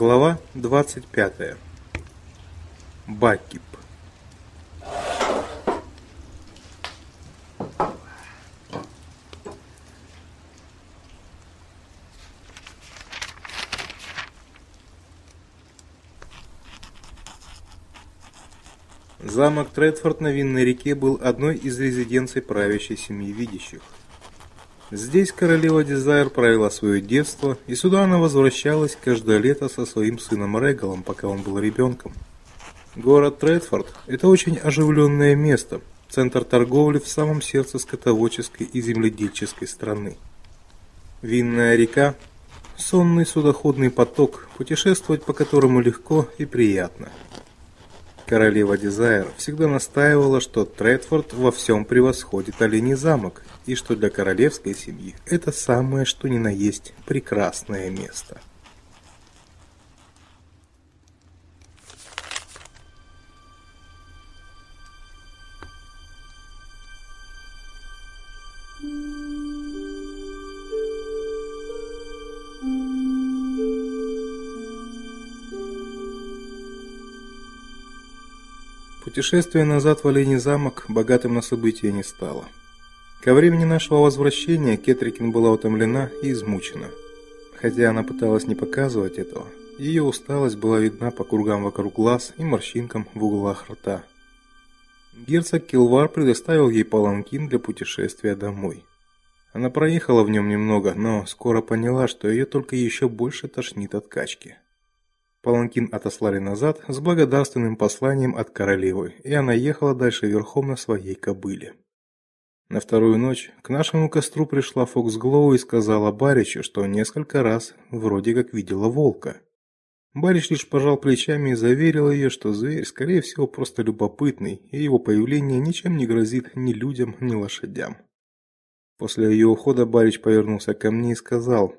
Глава 25. Бакип. Замок Тредфорд на Винной реке был одной из резиденций правящей семьи видящих. Здесь королева Дизайр провела свое детство, и сюда она возвращалась каждое лето со своим сыном Регалом, пока он был ребенком. Город Тредфорд – это очень оживленное место, центр торговли в самом сердце скотоводческой и земледельческой страны. Винная река – сонный судоходный поток, путешествовать по которому легко и приятно – Королева Дизайр всегда настаивала, что Тредфорд во всем превосходит Оленей замок, и что для королевской семьи это самое что ни на есть прекрасное место. Путешествие назад в Оленей замок богатым на события не стало. Ко времени нашего возвращения Кетрикин была утомлена и измучена. Хотя она пыталась не показывать этого, ее усталость была видна по кругам вокруг глаз и морщинкам в углах рта. Герцог Килвар предоставил ей паланкин для путешествия домой. Она проехала в нем немного, но скоро поняла, что ее только еще больше тошнит от качки. Паланкин отослали назад с благодарственным посланием от королевы, и она ехала дальше верхом на своей кобыле. На вторую ночь к нашему костру пришла Фоксглоу и сказала Баричу, что несколько раз вроде как видела волка. Барич лишь пожал плечами и заверил ее, что зверь, скорее всего, просто любопытный, и его появление ничем не грозит ни людям, ни лошадям. После ее ухода Барич повернулся ко мне и сказал: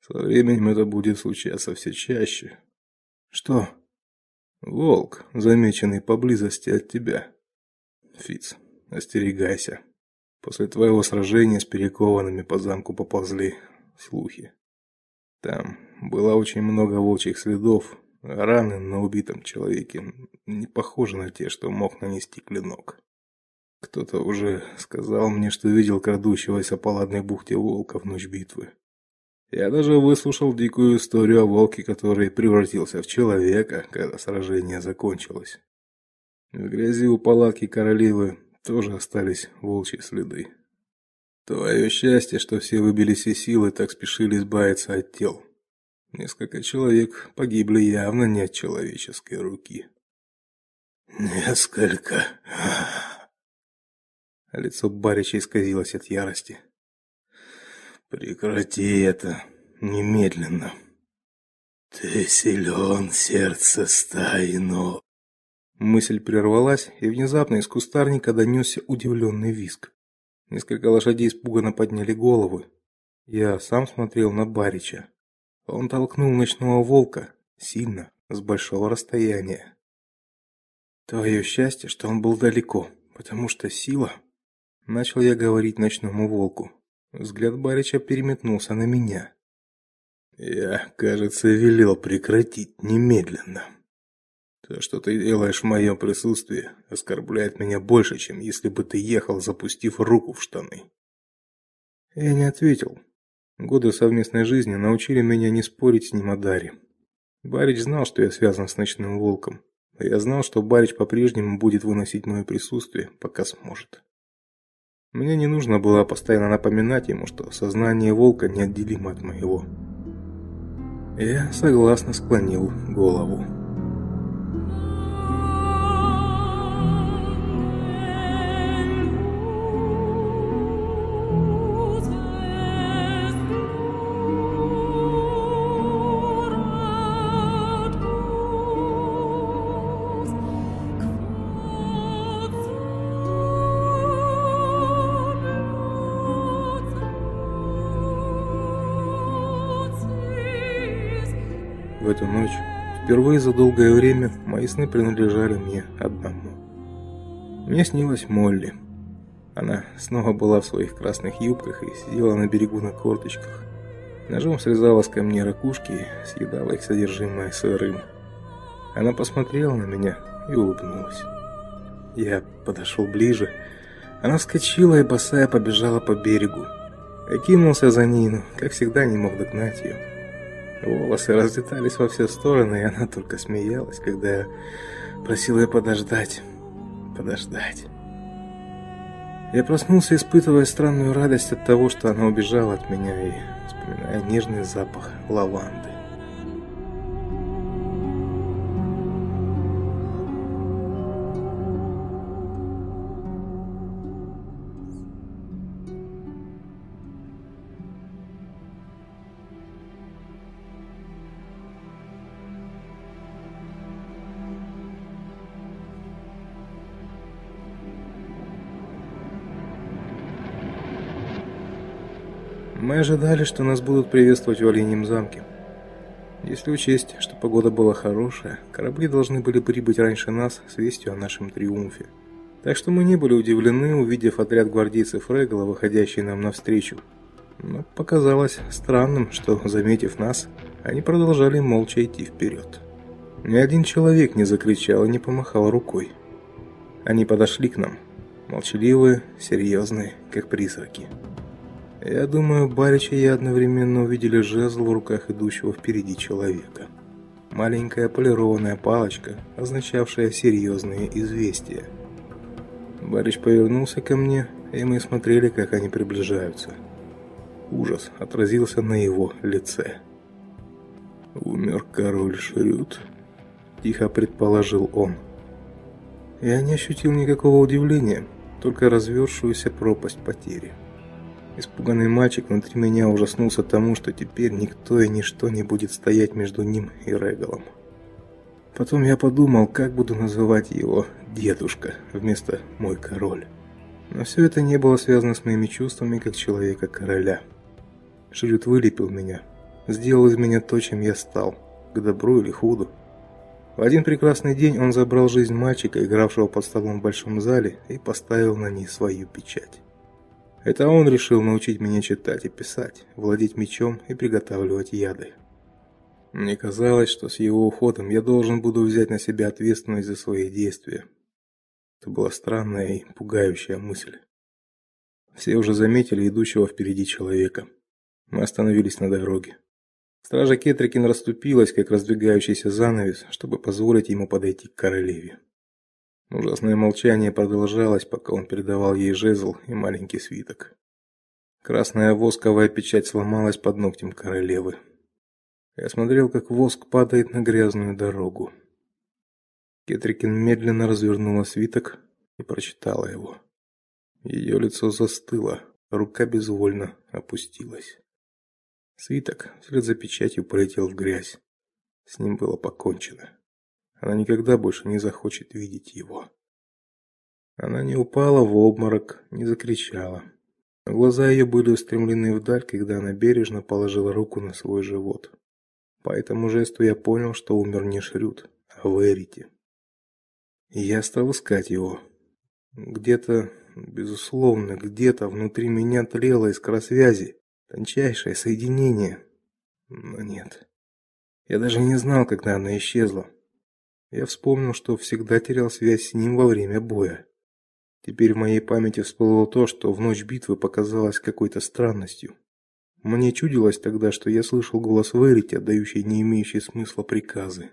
"Со временем это будет случаться все чаще. Что? Волк, замеченный поблизости от тебя. Фиц, остерегайся. После твоего сражения с перекованными по замку поползли слухи. Там было очень много волчьих следов, раны на убитом человеке не похожи на те, что мог нанести клинок. Кто-то уже сказал мне, что видел крадущегося по ладной бухте волка в ночь битвы. Я даже выслушал дикую историю о волке, который превратился в человека, когда сражение закончилось. В грязи у палатки королевы тоже остались волчьи следы. Твое счастье, что все выбили все силы, так спешили избавиться от тел. Несколько человек погибли явно не от человеческой руки. Несколько. Лицо Барича исказилось от ярости. Прекрати это немедленно. Ты силен, сердце стаи, но Мысль прервалась, и внезапно из кустарника донесся удивленный визг. Несколько лошадей испуганно подняли головы. Я сам смотрел на Барича. Он толкнул ночного волка сильно, с большого расстояния. Твое счастье, что он был далеко, потому что сила, начал я говорить ночному волку. Взгляд Барича переметнулся на меня. Я, кажется, велел прекратить немедленно. То, что ты делаешь в моем присутствии, оскорбляет меня больше, чем если бы ты ехал, запустив руку в штаны. Я не ответил. Годы совместной жизни научили меня не спорить с ним о Даре. Барич знал, что я связан с ночным волком. А я знал, что Барич по-прежнему будет выносить мое присутствие, пока сможет. Мне не нужно было постоянно напоминать ему, что сознание волка неотделимо от моего. Я согласно склонил голову. В эту ночь, впервые за долгое время, мои сны принадлежали мне одному. Мне снилась Молли. Она снова была в своих красных юбках и сидела на берегу на корточках. Ножом срезала с камней ракушки и съедала их содержимое сырым. Она посмотрела на меня и улыбнулась. Я подошел ближе. Она вскочила и босая побежала по берегу. Я кинулся за ней, но, как всегда, не мог догнать ее. Волосы разлетались во все стороны, и она только смеялась, когда я просил ее подождать, подождать. Я проснулся, испытывая странную радость от того, что она убежала от меня и вспоминая нежный запах лаванды. Мы ожидали, что нас будут приветствовать в Оленьем замке. Если учесть, что погода была хорошая, корабли должны были прибыть раньше нас с вестью о нашем триумфе. Так что мы не были удивлены, увидев отряд гвардейцев Регала, выходящий нам навстречу. Но показалось странным, что, заметив нас, они продолжали молча идти вперед. Ни один человек не закричал и не помахал рукой. Они подошли к нам, молчаливые, серьезные, как призраки. Я думаю, Барич и я одновременно увидели жезл в руках идущего впереди человека. Маленькая полированная палочка, означавшая серьезные известия. Барич повернулся ко мне, и мы смотрели, как они приближаются. Ужас отразился на его лице. «Умер король Шрюд», – тихо предположил он. Я не ощутил никакого удивления, только развершуюся пропасть потери. Испуганный мальчик внутри меня ужаснулся тому, что теперь никто и ничто не будет стоять между ним и Регалом. Потом я подумал, как буду называть его дедушка вместо мой король. Но все это не было связано с моими чувствами как человека-короля. Шрюд вылепил меня, сделал из меня то, чем я стал, к добру или худу. В один прекрасный день он забрал жизнь мальчика, игравшего под столом в большом зале, и поставил на ней свою печать. Это он решил научить меня читать и писать, владеть мечом и приготавливать яды. Мне казалось, что с его уходом я должен буду взять на себя ответственность за свои действия. Это была странная и пугающая мысль. Все уже заметили идущего впереди человека. Мы остановились на дороге. Стража Кетрикин расступилась, как раздвигающийся занавес, чтобы позволить ему подойти к королеве. Ужасное молчание продолжалось, пока он передавал ей жезл и маленький свиток. Красная восковая печать сломалась под ногтем королевы. Я смотрел, как воск падает на грязную дорогу. Кетрикин медленно развернула свиток и прочитала его. Ее лицо застыло, рука безвольно опустилась. Свиток вслед за печатью полетел в грязь. С ним было покончено. Она никогда больше не захочет видеть его. Она не упала в обморок, не закричала. Глаза ее были устремлены вдаль, когда она бережно положила руку на свой живот. По этому жесту я понял, что умер не Шрюд, а Верити. Я стал искать его. Где-то, безусловно, где-то внутри меня тлела искра связи, тончайшее соединение. Но нет. Я даже не знал, когда она исчезла. Я вспомнил, что всегда терял связь с ним во время боя. Теперь в моей памяти всплыло то, что в ночь битвы показалось какой-то странностью. Мне чудилось тогда, что я слышал голос Верити, отдающий не имеющие смысла приказы.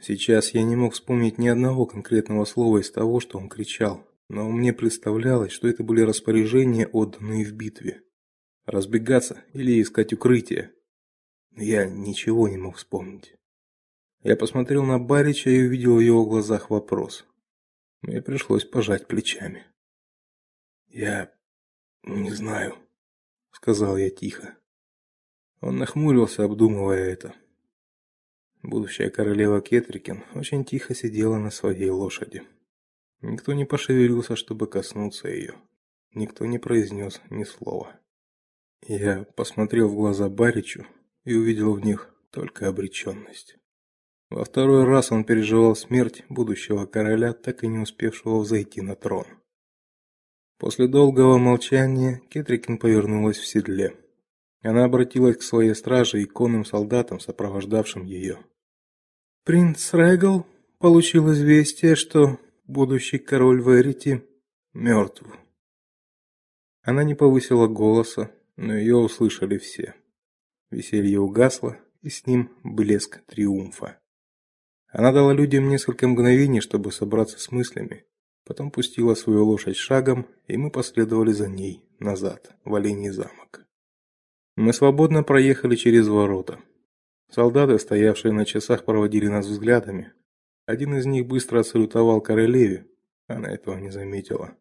Сейчас я не мог вспомнить ни одного конкретного слова из того, что он кричал, но мне представлялось, что это были распоряжения, отданные в битве. Разбегаться или искать укрытие. Я ничего не мог вспомнить. Я посмотрел на Барича и увидел в его глазах вопрос. Мне пришлось пожать плечами. Я не знаю, сказал я тихо. Он нахмурился, обдумывая это. Будущая королева Кетрикин очень тихо сидела на своей лошади. Никто не пошевелился, чтобы коснуться ее. Никто не произнес ни слова. Я посмотрел в глаза Баричу и увидел в них только обреченность. Во второй раз он переживал смерть будущего короля, так и не успевшего взойти на трон. После долгого молчания Кетрикин повернулась в седле. Она обратилась к своей страже и конным солдатам, сопровождавшим ее. Принц Регал получил известие, что будущий король Верити мертв. Она не повысила голоса, но ее услышали все. Веселье угасло, и с ним блеск триумфа. Она дала людям несколько мгновений, чтобы собраться с мыслями, потом пустила свою лошадь шагом, и мы последовали за ней назад, в Олений замок. Мы свободно проехали через ворота. Солдаты, стоявшие на часах, проводили нас взглядами. Один из них быстро отсалютовал королеве, она этого не заметила.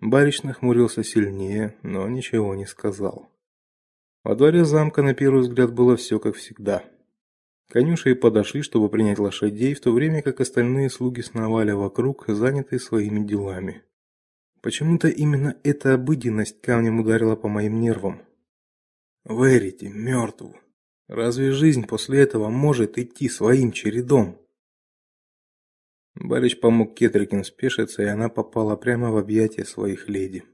Барич нахмурился сильнее, но ничего не сказал. Во дворе замка на первый взгляд было все как всегда. Конюши подошли, чтобы принять лошадей, в то время как остальные слуги сновали вокруг, занятые своими делами. Почему-то именно эта обыденность камнем ударила по моим нервам. Верите, мертв. Разве жизнь после этого может идти своим чередом? Барич помог Кетрикин спешиться, и она попала прямо в объятия своих леди.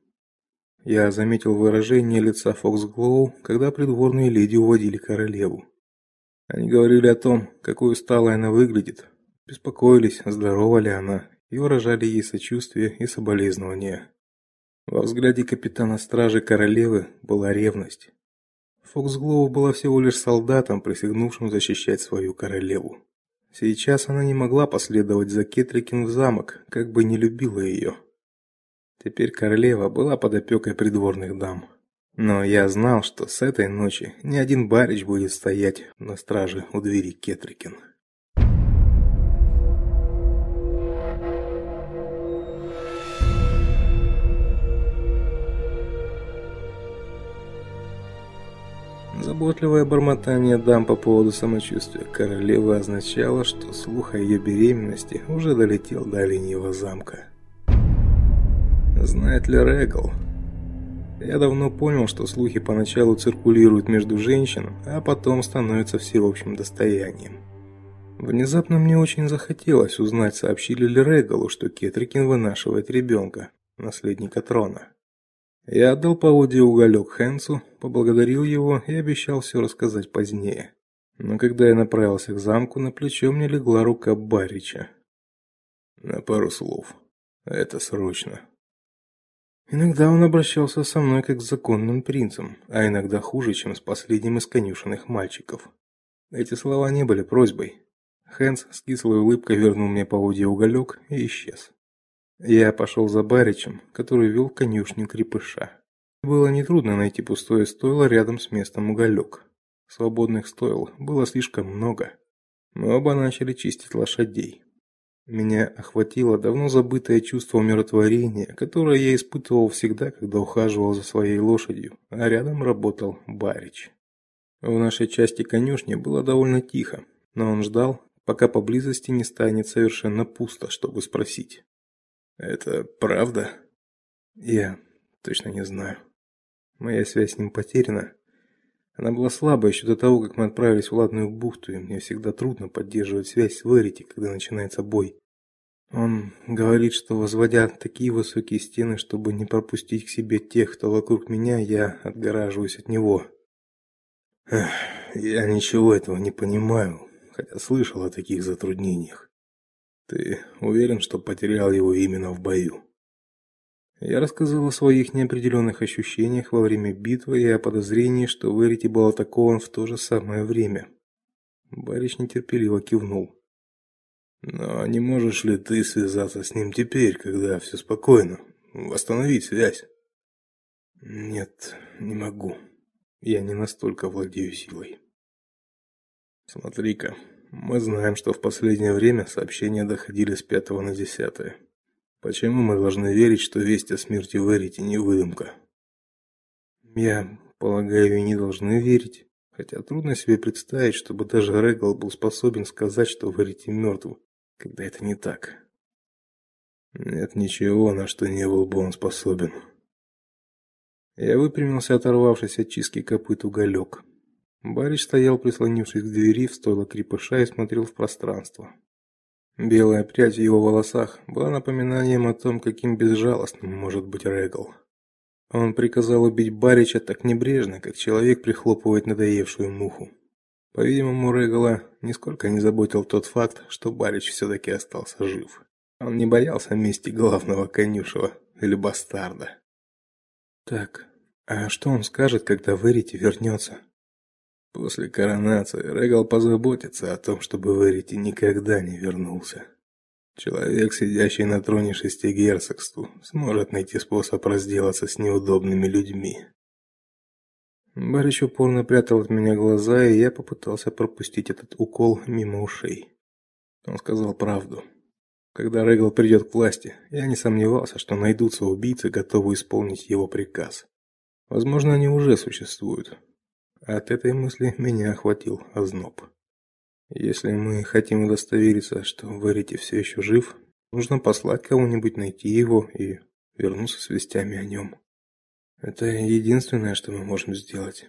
Я заметил выражение лица Фоксглоу, когда придворные леди уводили королеву. Они говорили о том, какой усталой она выглядит, беспокоились, здорова ли она, и выражали ей сочувствие и соболезнования. Во взгляде капитана стражи королевы была ревность. Фоксглоу была всего лишь солдатом, присягнувшим защищать свою королеву. Сейчас она не могла последовать за Кетрикин в замок, как бы не любила ее. Теперь королева была под опекой придворных дам. Но я знал, что с этой ночи ни один барич будет стоять на страже у двери Кетрикин. Заботливое бормотание дам по поводу самочувствия королевы означало, что слух о ее беременности уже долетел до Оленьего замка. Знает ли Регал? Я давно понял, что слухи поначалу циркулируют между женщин, а потом становятся всеобщим достоянием. Внезапно мне очень захотелось узнать, сообщили ли Регалу, что Кетрикин вынашивает ребенка, наследника трона. Я отдал поводья уголек Хенсу, поблагодарил его и обещал все рассказать позднее. Но когда я направился к замку, на плечо мне легла рука Барича. На пару слов. Это срочно. Иногда он обращался со мной как с законным принцем, а иногда хуже, чем с последним из конюшенных мальчиков. Эти слова не были просьбой. Хенс с кислой улыбкой вернул мне поводья уголек и исчез. Я пошел за баричем, который вел конюшню крепыша. Было нетрудно найти пустое стойло рядом с местом уголек. Свободных стойл было слишком много. Мы оба начали чистить лошадей. Меня охватило давно забытое чувство умиротворения, которое я испытывал всегда, когда ухаживал за своей лошадью, а рядом работал барич. В нашей части конюшни было довольно тихо, но он ждал, пока поблизости не станет совершенно пусто, чтобы спросить: это правда? Я точно не знаю. Моя связь с ним потеряна. Она была слабой еще до того, как мы отправились в Ладную бухту, и мне всегда трудно поддерживать связь с Верити, когда начинается бой. Он говорит, что возводя такие высокие стены, чтобы не пропустить к себе тех, кто вокруг меня, я отгораживаюсь от него. Эх, я ничего этого не понимаю, хотя слышал о таких затруднениях. Ты уверен, что потерял его именно в бою? Я рассказал о своих неопределенных ощущениях во время битвы и о подозрении, что Верити был атакован в то же самое время. Барич нетерпеливо кивнул. Но не можешь ли ты связаться с ним теперь, когда все спокойно, восстановить связь? Нет, не могу. Я не настолько владею силой. Смотри-ка, мы знаем, что в последнее время сообщения доходили с пятого на десятое. Почему мы должны верить, что весть о смерти Верити не выдумка? Я полагаю, и не должны верить, хотя трудно себе представить, чтобы даже Регал был способен сказать, что Верити мертв, когда это не так. Нет ничего, на что не был бы он способен. Я выпрямился, оторвавшись от чистки копыт уголек. Барич стоял, прислонившись к двери в стойло крепыша и смотрел в пространство. Белая прядь в его волосах была напоминанием о том, каким безжалостным может быть Регал. Он приказал убить Барича так небрежно, как человек прихлопывает надоевшую муху. По-видимому, Регала нисколько не заботил тот факт, что Барич все таки остался жив. Он не боялся мести главного конюшева или бастарда. Так, а что он скажет, когда Верити вернется? После коронации Регал позаботится о том, чтобы Верити никогда не вернулся. Человек, сидящий на троне шести герцогств, сможет найти способ разделаться с неудобными людьми. Барич упорно прятал от меня глаза, и я попытался пропустить этот укол мимо ушей. Он сказал правду. Когда Регал придет к власти, я не сомневался, что найдутся убийцы, готовые исполнить его приказ. Возможно, они уже существуют. От этой мысли меня охватил озноб. Если мы хотим удостовериться, что Верити все еще жив, нужно послать кого-нибудь найти его и вернуться с вестями о нем. Это единственное, что мы можем сделать.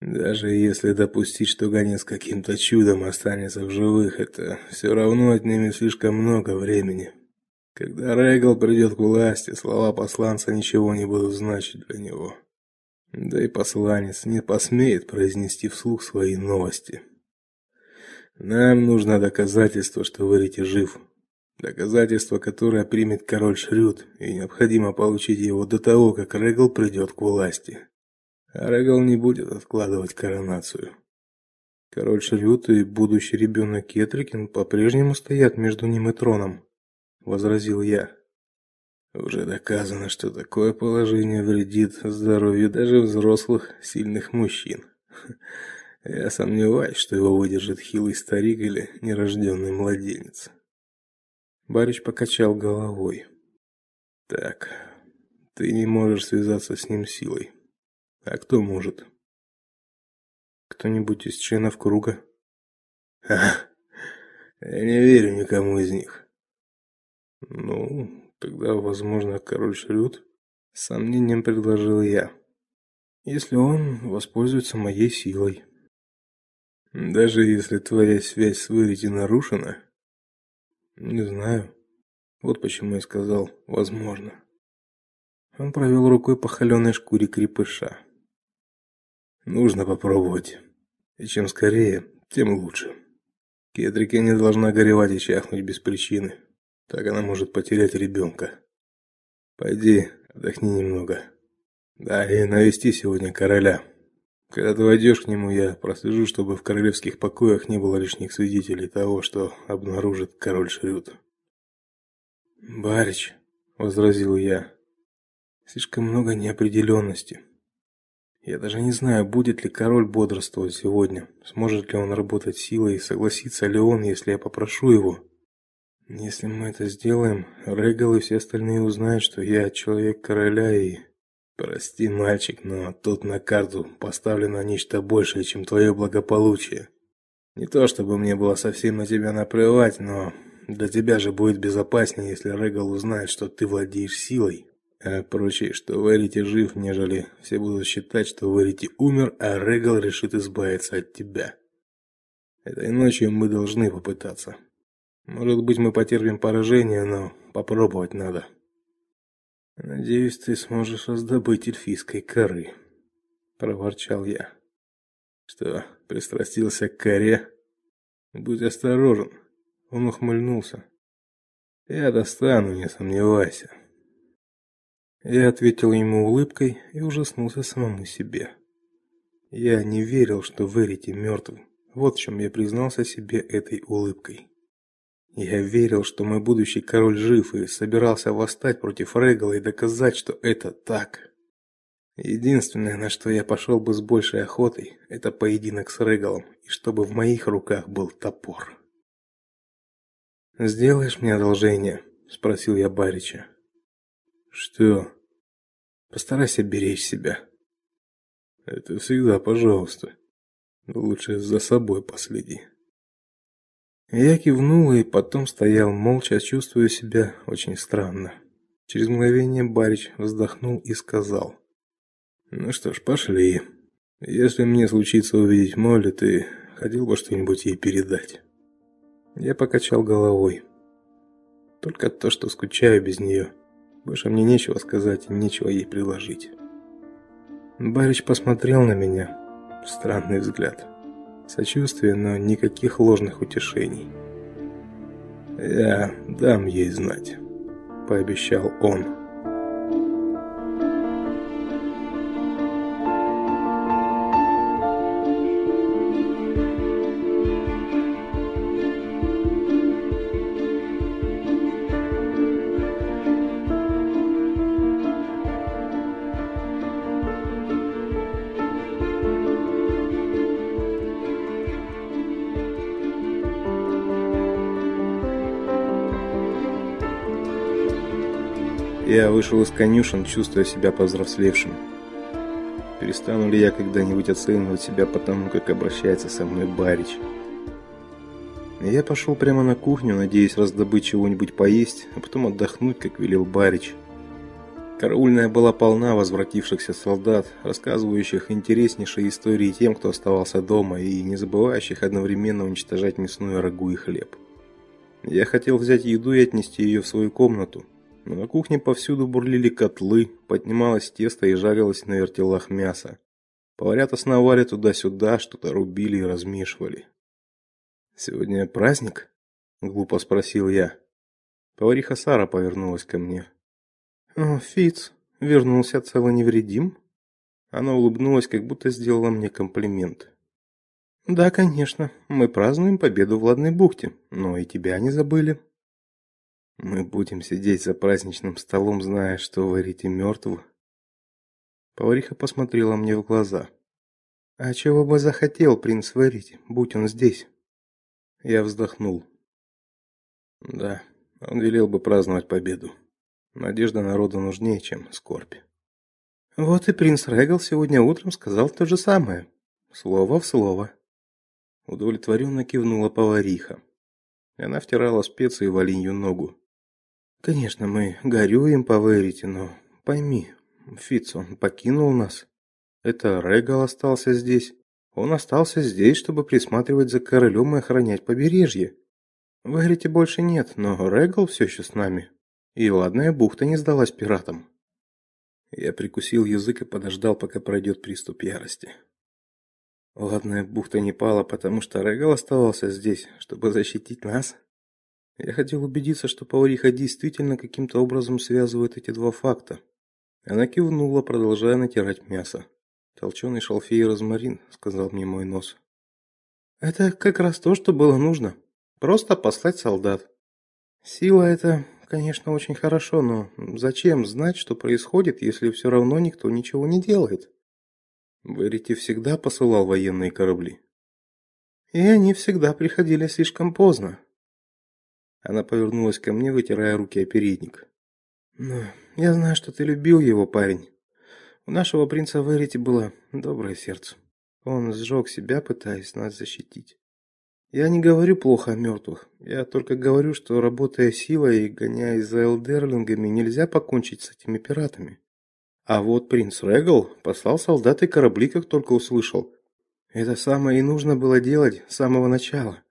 Даже если допустить, что гонец каким-то чудом останется в живых, это все равно отнимет слишком много времени. Когда Регал придет к власти, слова посланца ничего не будут значить для него. Да и посланец не посмеет произнести вслух свои новости. Нам нужно доказательство, что Верите жив. Доказательство, которое примет король Шрюд, и необходимо получить его до того, как Регал придет к власти. А Регал не будет откладывать коронацию. Король Шрюд и будущий ребенок Кетрикин по-прежнему стоят между ним и троном, возразил я. Уже доказано, что такое положение вредит здоровью даже взрослых сильных мужчин. Я сомневаюсь, что его выдержит хилый старик или нерожденный младенец. Барич покачал головой. Так. Ты не можешь связаться с ним силой. А кто может? Кто-нибудь из членов круга? Ха. Я не верю никому из них. Ну, тогда, возможно, король Шрюд, с сомнением предложил я. Если он воспользуется моей силой. Даже если твоя связь с Верити нарушена? Не знаю. Вот почему я сказал возможно. Он провел рукой по холеной шкуре крепыша. Нужно попробовать. И чем скорее, тем лучше. Кетрике не должна горевать и чахнуть без причины. Так она может потерять ребенка. Пойди, отдохни немного. Да, и навести сегодня короля. Когда ты войдешь к нему, я прослежу, чтобы в королевских покоях не было лишних свидетелей того, что обнаружит король Шрюд. Барич, возразил я. Слишком много неопределенности. Я даже не знаю, будет ли король бодрствовать сегодня, сможет ли он работать силой и согласится ли он, если я попрошу его. Если мы это сделаем, Регал и все остальные узнают, что я человек короля и Прости, мальчик, но тут на карту поставлено нечто большее, чем твое благополучие. Не то чтобы мне было совсем на тебя наплевать, но для тебя же будет безопаснее, если Регал узнает, что ты владеешь силой, а прочее, что Верити жив, нежели все будут считать, что Верити умер, а Регал решит избавиться от тебя. Этой ночью мы должны попытаться. Может быть, мы потерпим поражение, но попробовать надо. Надеюсь, ты сможешь раздобыть эльфийской коры, проворчал я. Что, пристрастился к коре? Будь осторожен. Он ухмыльнулся. Я достану, не сомневайся. Я ответил ему улыбкой и ужаснулся самому себе. Я не верил, что Верити мертв. Вот в чем я признался себе этой улыбкой. Я верил, что мой будущий король жив и собирался восстать против Регала и доказать, что это так. Единственное, на что я пошел бы с большей охотой, это поединок с Регалом, и чтобы в моих руках был топор. Сделаешь мне одолжение, спросил я Барича. Что? Постарайся беречь себя. Это всегда, пожалуйста. Лучше за собой последи. Я кивнул и потом стоял молча, чувствуя себя очень странно. Через мгновение Барич вздохнул и сказал: "Ну что ж, пошли. Если мне случится увидеть Молли, ты хотел бы что-нибудь ей передать?" Я покачал головой. Только то, что скучаю без нее. Больше мне нечего сказать и нечего ей предложить. Барич посмотрел на меня. Странный взгляд. Сочувствие, но никаких ложных утешений. «Я дам ей знать», — пообещал он. Вышел из конюшен, чувствуя себя повзрослевшим. Перестану ли я когда-нибудь оценивать себя по тому, как обращается со мной Барич? Я пошел прямо на кухню, надеясь раздобыть чего-нибудь поесть, а потом отдохнуть, как велел Барич. Караульная была полна возвратившихся солдат, рассказывающих интереснейшие истории тем, кто оставался дома, и не забывающих одновременно уничтожать мясную рагу и хлеб. Я хотел взять еду и отнести ее в свою комнату, на кухне повсюду бурлили котлы, поднималось тесто и жарилось на вертелах мясо. Поварята сновали туда-сюда, что-то рубили и размешивали. «Сегодня праздник?» – глупо спросил я. Повариха Сара повернулась ко мне. «О, Фиц, вернулся цело невредим?» Она улыбнулась, как будто сделала мне комплимент. «Да, конечно, мы празднуем победу в Ладной бухте, но и тебя не забыли». Мы будем сидеть за праздничным столом, зная, что варите мертвых. Повариха посмотрела мне в глаза. А чего бы захотел принц варить, будь он здесь? Я вздохнул. Да, он велел бы праздновать победу. Надежда народа нужнее, чем скорбь. Вот и принц Регал сегодня утром сказал то же самое, слово в слово. Удовлетворенно кивнула повариха. Она втирала специи в оленью ногу. Конечно, мы горюем по Верите, но пойми, Фиц, он покинул нас. Это Регал остался здесь. Он остался здесь, чтобы присматривать за королем и охранять побережье. Верите больше нет, но Регал все еще с нами. И ладная бухта не сдалась пиратам. Я прикусил язык и подождал, пока пройдет приступ ярости. Ладная бухта не пала, потому что Регал оставался здесь, чтобы защитить нас. Я хотел убедиться, что повариха действительно каким-то образом связывает эти два факта. Она кивнула, продолжая натирать мясо. Толченый шалфей и розмарин, сказал мне мой нос. Это как раз то, что было нужно. Просто послать солдат. Сила это, конечно, очень хорошо, но зачем знать, что происходит, если все равно никто ничего не делает? Верите всегда посылал военные корабли. И они всегда приходили слишком поздно. Она повернулась ко мне, вытирая руки о передник. «Ну, я знаю, что ты любил его, парень. У нашего принца Верити было доброе сердце. Он сжег себя, пытаясь нас защитить. Я не говорю плохо о мертвых. Я только говорю, что работая силой и гоняясь за элдерлингами, нельзя покончить с этими пиратами. А вот принц Регал послал солдат и корабли, как только услышал. Это самое и нужно было делать с самого начала.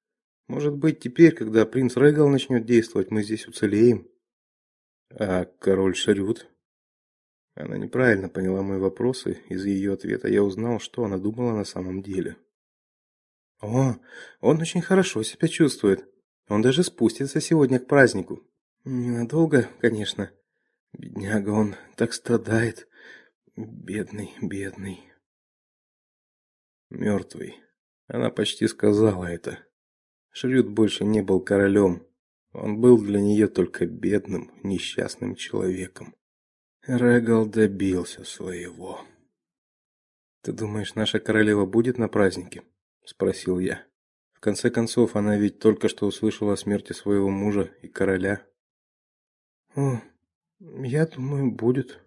Может быть, теперь, когда принц Регал начнет действовать, мы здесь уцелеем. А король Шарют? Она неправильно поняла мои вопросы. Из ее ответа я узнал, что она думала на самом деле. О, он очень хорошо себя чувствует. Он даже спустится сегодня к празднику. Ненадолго, конечно. Бедняга, он так страдает. Бедный, бедный. Мертвый. Она почти сказала это. Шрюд больше не был королем. Он был для нее только бедным, несчастным человеком. Регал добился своего. Ты думаешь, наша королева будет на празднике? спросил я. В конце концов, она ведь только что услышала о смерти своего мужа и короля. О, я думаю, будет.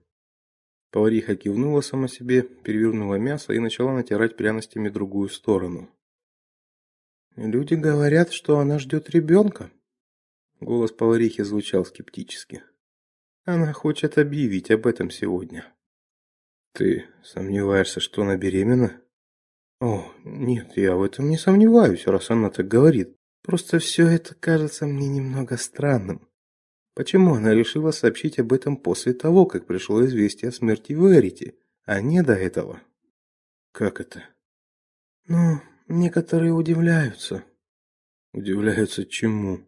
Повариха кивнула сама себе, перевернула мясо и начала натирать пряностями другую сторону. Люди говорят, что она ждет ребенка». Голос поварихи звучал скептически. Она хочет объявить об этом сегодня. Ты сомневаешься, что она беременна? О, нет, я в этом не сомневаюсь, раз она так говорит. Просто все это кажется мне немного странным. Почему она решила сообщить об этом после того, как пришло известие о смерти Верити, а не до этого? Как это? Ну, некоторые удивляются. Удивляются чему?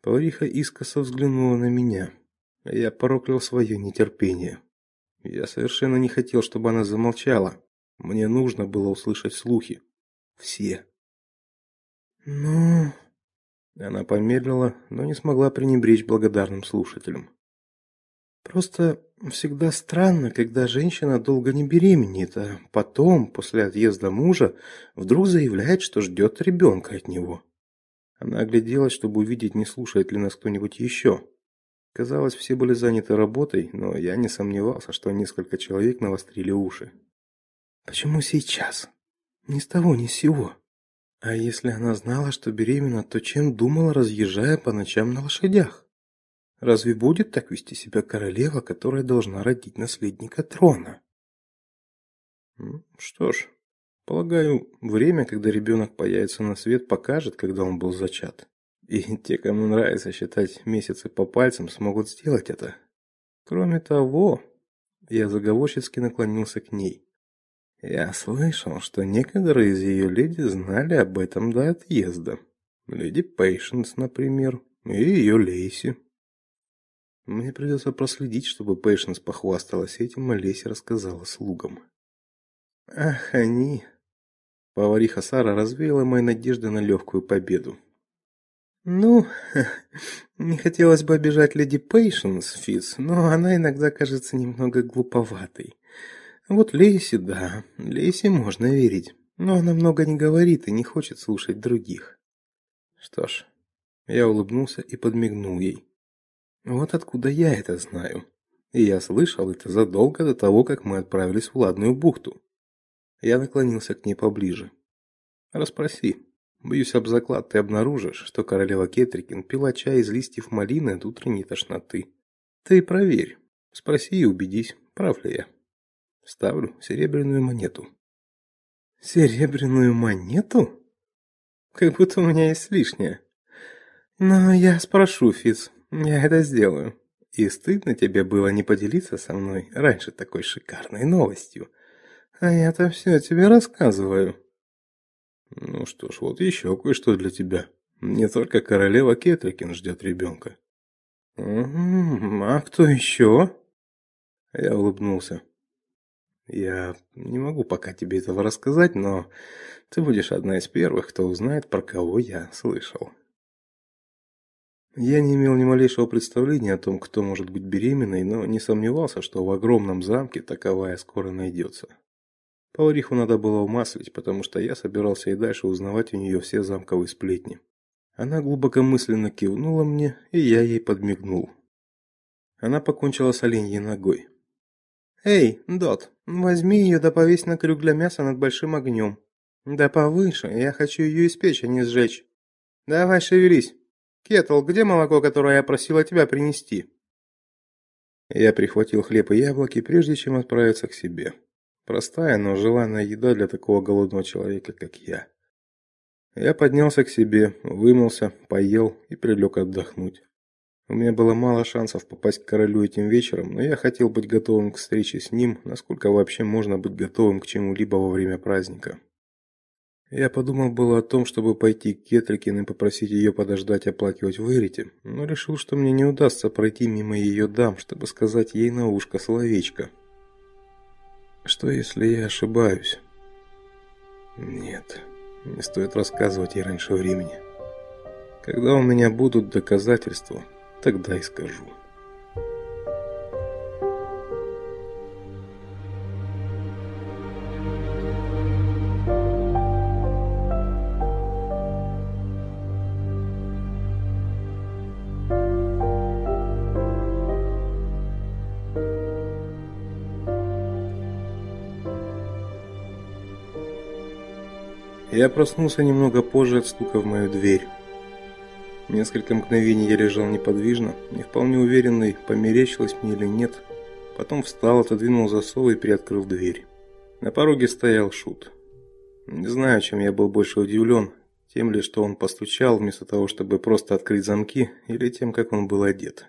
Повариха искоса взглянула на меня. Я проклял свое нетерпение. Я совершенно не хотел, чтобы она замолчала. Мне нужно было услышать слухи. Все. Ну, она помедлила, но не смогла пренебречь благодарным слушателем. Просто всегда странно, когда женщина долго не беременеет, а потом, после отъезда мужа, вдруг заявляет, что ждет ребенка от него. Она огляделась, чтобы увидеть, не слушает ли нас кто-нибудь еще. Казалось, все были заняты работой, но я не сомневался, что несколько человек навострили уши. Почему сейчас? Ни с того, ни с сего. А если она знала, что беременна, то чем думала, разъезжая по ночам на лошадях? Разве будет так вести себя королева, которая должна родить наследника трона? Что ж, полагаю, время, когда ребенок появится на свет, покажет, когда он был зачат. И те, кому нравится считать месяцы по пальцам, смогут сделать это. Кроме того, я заговорщицки наклонился к ней. Я слышал, что некоторые из ее леди знали об этом до отъезда. Леди Пейшенс, например, и ее Лейси. Мне придется проследить, чтобы Пейшенс похвасталась этим, а Лейси рассказала слугам. Ах, они. Повариха Сара развеяла мои надежды на легкую победу. Ну, не хотелось бы обижать леди Пейшенс, Фиц, но она иногда кажется немного глуповатой. Вот Лейси, да, Лейси можно верить, но она много не говорит и не хочет слушать других. Что ж, я улыбнулся и подмигнул ей. Вот откуда я это знаю. И я слышал это задолго до того, как мы отправились в Ладную бухту. Я наклонился к ней поближе. Распроси. Боюсь об заклад ты обнаружишь, что королева Кетрикин пила чай из листьев малины от утренней тошноты. Ты проверь. Спроси и убедись, прав ли я. Ставлю серебряную монету. Серебряную монету? Как будто у меня есть лишняя. Но я спрошу, Фиц. Я это сделаю. И стыдно тебе было не поделиться со мной раньше такой шикарной новостью. А я-то все тебе рассказываю. Ну что ж, вот еще кое-что для тебя. Не только королева Кетрикин ждет ребенка. Угу, а кто еще? Я улыбнулся. Я не могу пока тебе этого рассказать, но ты будешь одна из первых, кто узнает, про кого я слышал. Я не имел ни малейшего представления о том, кто может быть беременной, но не сомневался, что в огромном замке таковая скоро найдется. Повариху надо было умаслить, потому что я собирался и дальше узнавать у нее все замковые сплетни. Она глубокомысленно кивнула мне, и я ей подмигнул. Она покончила с оленьей ногой. Эй, Дот, возьми ее да повесь на крюк для мяса над большим огнем. Да повыше, я хочу ее испечь, а не сжечь. Давай шевелись. Кетл, где молоко, которое я просила тебя принести? Я прихватил хлеб и яблоки, прежде чем отправиться к себе. Простая, но желанная еда для такого голодного человека, как я. Я поднялся к себе, вымылся, поел и прилег отдохнуть. У меня было мало шансов попасть к королю этим вечером, но я хотел быть готовым к встрече с ним, насколько вообще можно быть готовым к чему-либо во время праздника. Я подумал было о том, чтобы пойти к Кетрикин и попросить ее подождать оплакивать в Эрите, но решил, что мне не удастся пройти мимо ее дам, чтобы сказать ей на ушко словечко. Что если я ошибаюсь? Нет, не стоит рассказывать ей раньше времени. Когда у меня будут доказательства, Тогда и скажу. Я проснулся немного позже от стука в мою дверь. Несколько мгновений я лежал неподвижно, не вполне уверенный, померещилось мне или нет. Потом встал, отодвинул засов и приоткрыл дверь. На пороге стоял шут. Не знаю, чем я был больше удивлен, Тем ли, что он постучал вместо того, чтобы просто открыть замки, или тем, как он был одет.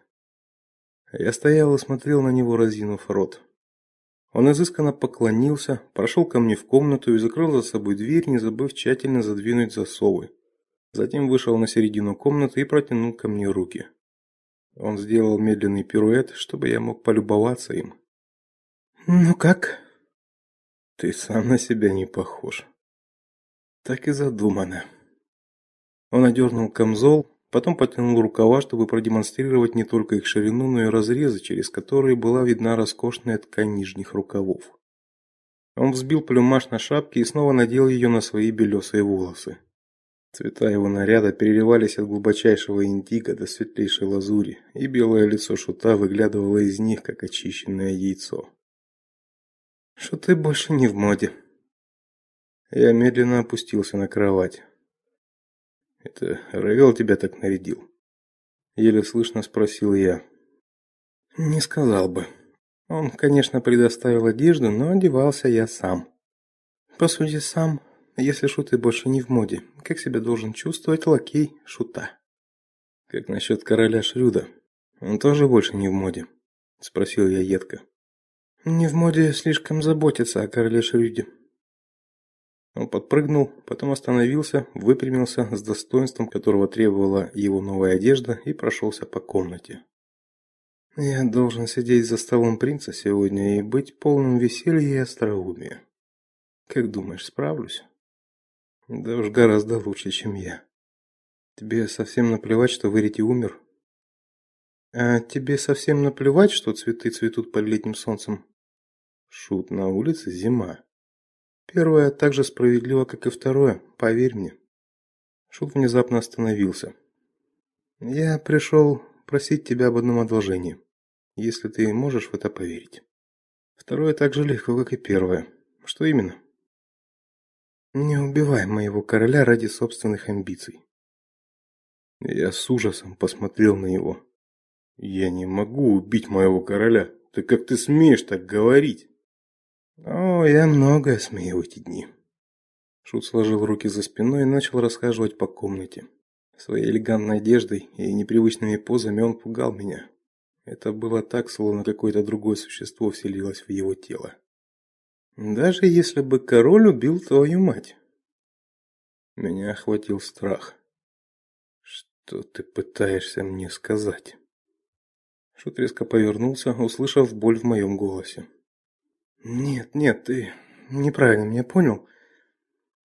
Я стоял и смотрел на него, разинув рот. Он изысканно поклонился, прошел ко мне в комнату и закрыл за собой дверь, не забыв тщательно задвинуть засовы. Затем вышел на середину комнаты и протянул ко мне руки. Он сделал медленный пируэт, чтобы я мог полюбоваться им. Ну как? Ты сам на себя не похож. Так и задумано. Он одернул камзол, потом потянул рукава, чтобы продемонстрировать не только их ширину, но и разрезы, через которые была видна роскошная ткань нижних рукавов. Он взбил плюмаж на шапке и снова надел ее на свои белесые волосы. Цвета его наряда переливались от глубочайшего индиго до светлейшей лазури, и белое лицо шута выглядывало из них, как очищенное яйцо. Шуты больше не в моде. Я медленно опустился на кровать. Это Равел тебя так нарядил? еле слышно спросил я. Не сказал бы. Он, конечно, предоставил одежду, но одевался я сам. По сути, сам если шуты больше не в моде, как себя должен чувствовать лакей шута? Как насчет короля Шрюда? Он тоже больше не в моде, спросил я едко. Не в моде слишком заботиться о короле Шрюде. Он подпрыгнул, потом остановился, выпрямился с достоинством, которого требовала его новая одежда, и прошелся по комнате. Я должен сидеть за столом принца сегодня и быть полным веселья и остроумия. Как думаешь, справлюсь? Да уж гораздо лучше, чем я. Тебе совсем наплевать, что Верити умер? А тебе совсем наплевать, что цветы цветут под летним солнцем? Шут, на улице зима. Первое так же справедливо, как и второе, поверь мне. Шут внезапно остановился. Я пришел просить тебя об одном одолжении, если ты можешь в это поверить. Второе так же легко, как и первое. Что именно? Не убивай моего короля ради собственных амбиций. Я с ужасом посмотрел на него. Я не могу убить моего короля. Ты как ты смеешь так говорить? О, я многое смею в эти дни. Шут сложил руки за спиной и начал расхаживать по комнате. Своей элегантной одеждой и непривычными позами он пугал меня. Это было так, словно какое-то другое существо вселилось в его тело. Даже если бы король убил твою мать. Меня охватил страх. Что ты пытаешься мне сказать? Шут резко повернулся, услышав боль в моем голосе. Нет, нет, ты неправильно меня понял.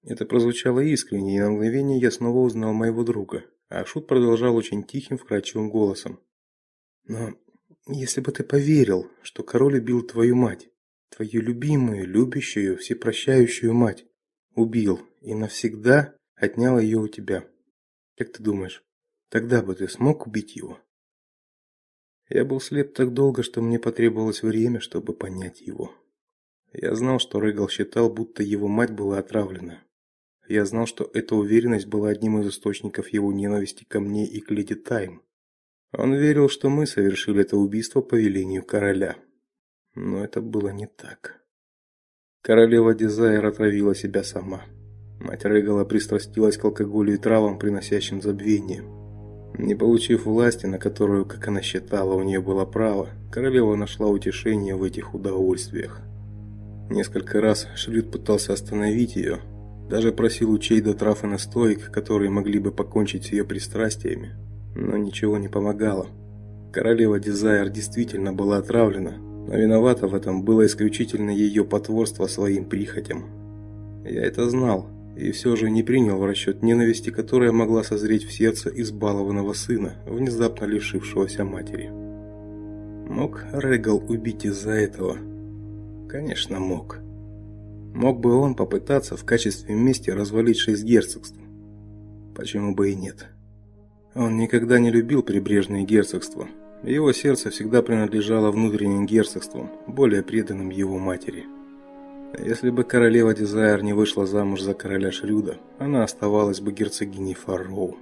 Это прозвучало искренне, и на мгновение я снова узнал моего друга. А Шут продолжал очень тихим, вкрадчивым голосом. Но если бы ты поверил, что король убил твою мать, твою любимую, любящую, всепрощающую мать убил и навсегда отнял ее у тебя. Как ты думаешь, тогда бы ты смог убить его? Я был слеп так долго, что мне потребовалось время, чтобы понять его. Я знал, что Регал считал, будто его мать была отравлена. Я знал, что эта уверенность была одним из источников его ненависти ко мне и к леди Тайм. Он верил, что мы совершили это убийство по велению короля. Но это было не так. Королева Дизайр отравила себя сама. Мать Регала пристрастилась к алкоголю и травам, приносящим забвение. Не получив власти, на которую, как она считала, у нее было право, королева нашла утешение в этих удовольствиях. Несколько раз Шрюд пытался остановить ее, даже просил у и настоек, которые могли бы покончить с ее пристрастиями, но ничего не помогало. Королева Дизайр действительно была отравлена, но виновата в этом было исключительно ее потворство своим прихотям. Я это знал, и все же не принял в расчет ненависти, которая могла созреть в сердце избалованного сына, внезапно лишившегося матери. Мог Регал убить из-за этого? Конечно, мог. Мог бы он попытаться в качестве мести развалить шесть герцогств. Почему бы и нет? Он никогда не любил прибрежные герцогства, его сердце всегда принадлежало внутренним герцогствам, более преданным его матери. Если бы королева Дизайр не вышла замуж за короля Шрюда, она оставалась бы герцогиней Фарроу.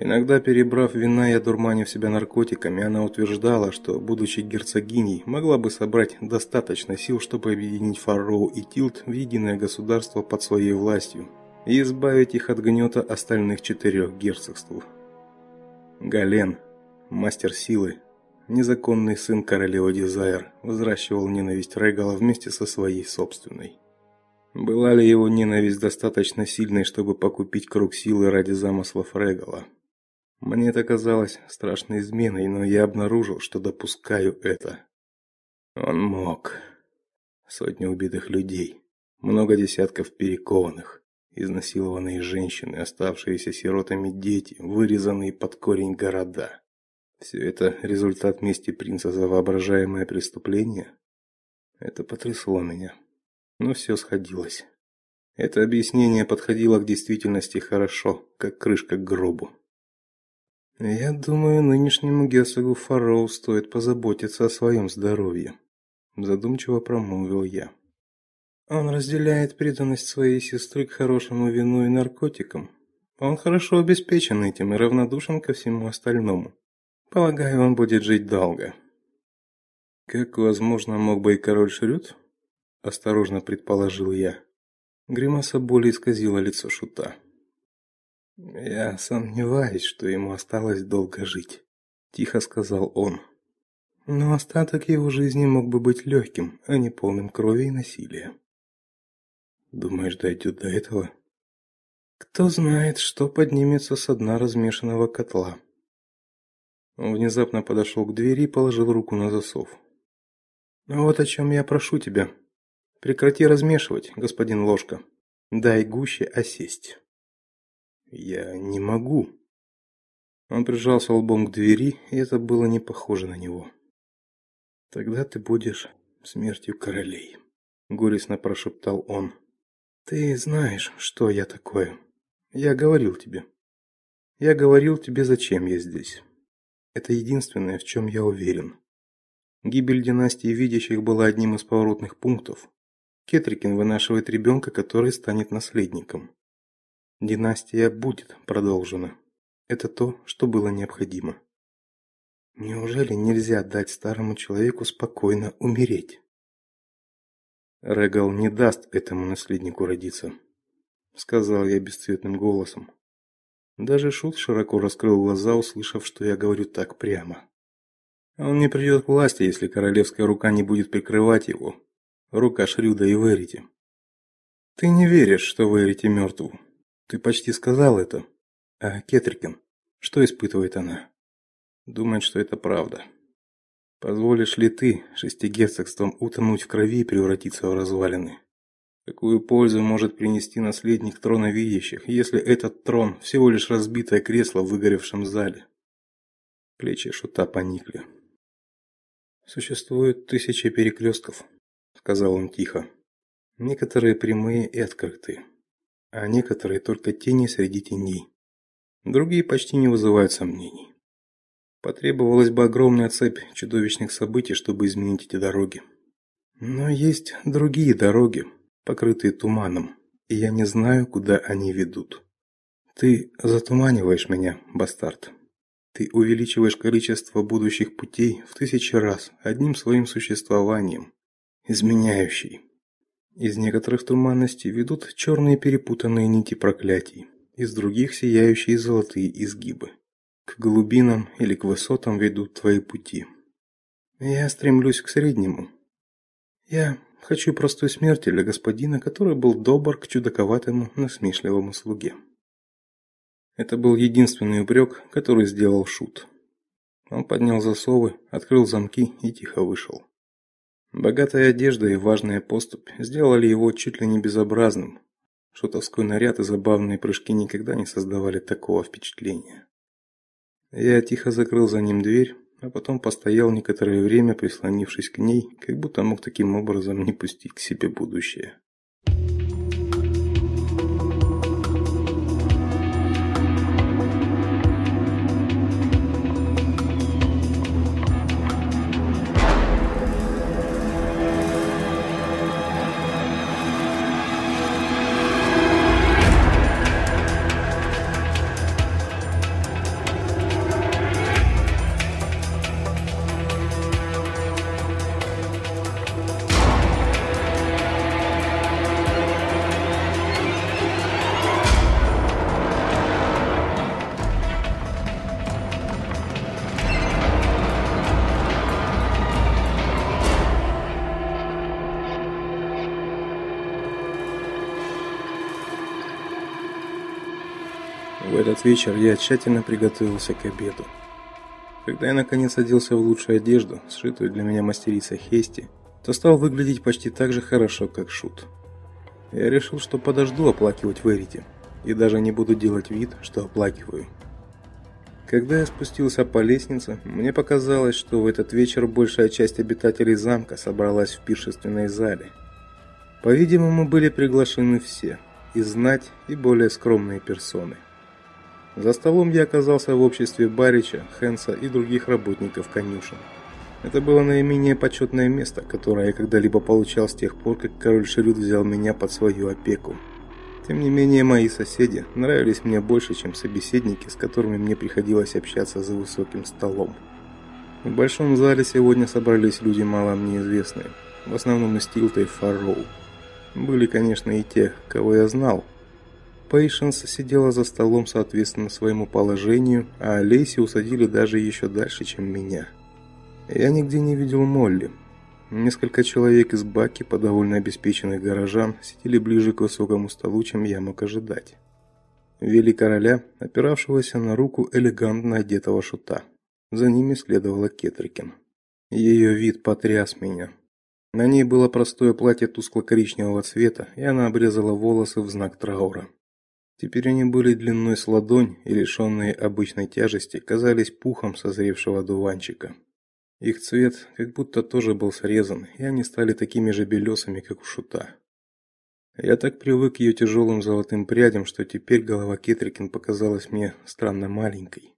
Иногда, перебрав вина и одурманив себя наркотиками, она утверждала, что, будучи герцогиней, могла бы собрать достаточно сил, чтобы объединить Фарроу и Тилт в единое государство под своей властью, и избавить их от гнета остальных четырех герцогств. Гален, мастер силы, незаконный сын королевы Дизайр, взращивал ненависть Регала вместе со своей собственной. Была ли его ненависть достаточно сильной, чтобы покупить круг силы ради замыслов Регала? Мне это казалось страшной изменой, но я обнаружил, что допускаю это. Он мог. Сотни убитых людей, много десятков перекованных, изнасилованные женщины, оставшиеся сиротами дети, вырезанные под корень города. Все это результат мести принца за воображаемое преступление. Это потрясло меня. Но все сходилось. Это объяснение подходило к действительности хорошо, как крышка к гробу. Я думаю, нынешнему герцогу Фароу стоит позаботиться о своем здоровье, задумчиво промолвил я. Он разделяет преданность своей сестры к хорошему вину и наркотикам. Он хорошо обеспечен этим и равнодушен ко всему остальному. Полагаю, он будет жить долго. Как возможно мог бы и король Шрюд? осторожно предположил я. Гримаса боли исказила лицо шута. Я сомневаюсь, что ему осталось долго жить, тихо сказал он. Но остаток его жизни мог бы быть легким, а не полным крови и насилия. Думаешь, дойдет до этого? Кто знает, что поднимется с дна размешанного котла. Он внезапно подошел к двери и положил руку на засов. Вот о чем я прошу тебя. Прекрати размешивать, господин Ложка. Дай гуще осесть. Я не могу. Он прижался лбом к двери, и это было не похоже на него. Тогда ты будешь смертью королей, горестно прошептал он. Ты знаешь, что я такое. Я говорил тебе. Я говорил тебе, зачем я здесь. Это единственное, в чем я уверен. Гибель династии видящих была одним из поворотных пунктов. Кетрикин вынашивает ребенка, который станет наследником. Династия будет продолжена. Это то, что было необходимо. Неужели нельзя дать старому человеку спокойно умереть? Регал не даст этому наследнику родиться, сказал я бесцветным голосом. Даже шут широко раскрыл глаза, услышав, что я говорю так прямо. Он не придет к власти, если королевская рука не будет прикрывать его. Рука Шрюда и Верити. Ты не веришь, что Верити мертв. Ты почти сказал это. А Кетрикин, что испытывает она? Думает, что это правда. Позволишь ли ты шестигерцогствам утонуть в крови и превратиться в развалины? Какую пользу может принести наследник трона видящих, если этот трон всего лишь разбитое кресло в выгоревшем зале? Плечи шута поникли. Существует тысячи перекрестков, сказал он тихо. Некоторые прямые и открытые а некоторые только тени среди теней. Другие почти не вызывают сомнений. Потребовалась бы огромная цепь чудовищных событий, чтобы изменить эти дороги. Но есть другие дороги, покрытые туманом, и я не знаю, куда они ведут. Ты затуманиваешь меня, бастард. Ты увеличиваешь количество будущих путей в тысячи раз одним своим существованием, изменяющий, из некоторых туманностей ведут черные перепутанные нити проклятий, из других сияющие золотые изгибы. К глубинам или к высотам ведут твои пути. Я стремлюсь к среднему. Я хочу простой смерти для господина, который был добр к чудаковатому, насмешливому слуге. Это был единственный упрек, который сделал шут. Он поднял засовы, открыл замки и тихо вышел. Богатая одежда и важная поступь сделали его чуть ли не безобразным. Шутовской наряд и забавные прыжки никогда не создавали такого впечатления. Я тихо закрыл за ним дверь, а потом постоял некоторое время, прислонившись к ней, как будто мог таким образом не пустить к себе будущее. Этот вечер я тщательно приготовился к обеду. Когда я наконец оделся в лучшую одежду, сшитую для меня мастерицей Хести, то стал выглядеть почти так же хорошо, как Шут. Я решил, что подожду оплакивать Верити, и даже не буду делать вид, что оплакиваю. Когда я спустился по лестнице, мне показалось, что в этот вечер большая часть обитателей замка собралась в пиршественной зале. По-видимому, были приглашены все, и знать, и более скромные персоны. За столом я оказался в обществе Барича, Хенса и других работников конюшен. Это было наименее почетное место, которое я когда-либо получал с тех пор, как король Шерют взял меня под свою опеку. Тем не менее, мои соседи нравились мне больше, чем собеседники, с которыми мне приходилось общаться за высоким столом. В большом зале сегодня собрались люди мало мне известные, в основном из Тилта и Фарроу. Были, конечно, и те, кого я знал, Пейшенс сидела за столом соответственно своему положению, а Лейси усадили даже еще дальше, чем меня. Я нигде не видел Молли. Несколько человек из Баки, по довольно обеспеченных горожан, сидели ближе к высокому столу, чем я мог ожидать. Вели короля, опиравшегося на руку элегантно одетого шута. За ними следовала Кетрикин. Ее вид потряс меня. На ней было простое платье тускло-коричневого цвета, и она обрезала волосы в знак траура. Теперь они были длиной с ладонь и лишенные обычной тяжести, казались пухом созревшего дуванчика. Их цвет как будто тоже был срезан, и они стали такими же белесыми, как у шута. Я так привык к ее тяжелым золотым прядям, что теперь голова Кетрикин показалась мне странно маленькой.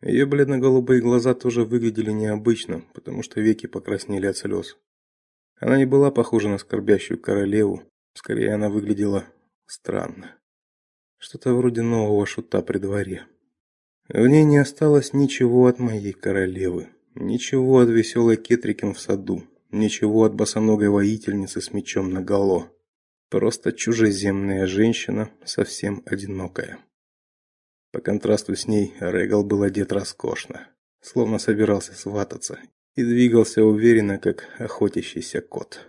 Ее бледно-голубые глаза тоже выглядели необычно, потому что веки покраснели от слез. Она не была похожа на скорбящую королеву, скорее она выглядела странно. Что-то вроде нового шута при дворе. В ней не осталось ничего от моей королевы, ничего от веселой Кетрикин в саду, ничего от босоногой воительницы с мечом наголо. Просто чужеземная женщина, совсем одинокая. По контрасту с ней Регал был одет роскошно, словно собирался свататься, и двигался уверенно, как охотящийся кот.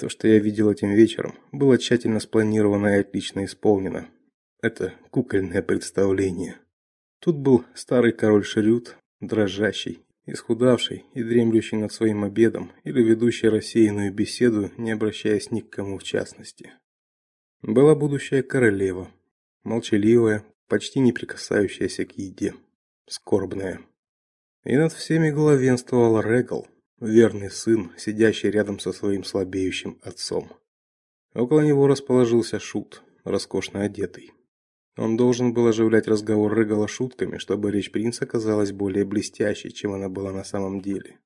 То, что я видел этим вечером, было тщательно спланировано и отлично исполнено. Это кукольное представление. Тут был старый король Шрют, дрожащий, исхудавший и дремлющий над своим обедом или ведущий рассеянную беседу, не обращаясь ни к кому в частности. Была будущая королева, молчаливая, почти не прикасающаяся к еде, скорбная. И над всеми главенствовал Регал, верный сын, сидящий рядом со своим слабеющим отцом. Около него расположился Шут, роскошно одетый. Он должен был оживлять разговор Рыгала шутками, чтобы речь принца казалась более блестящей, чем она была на самом деле.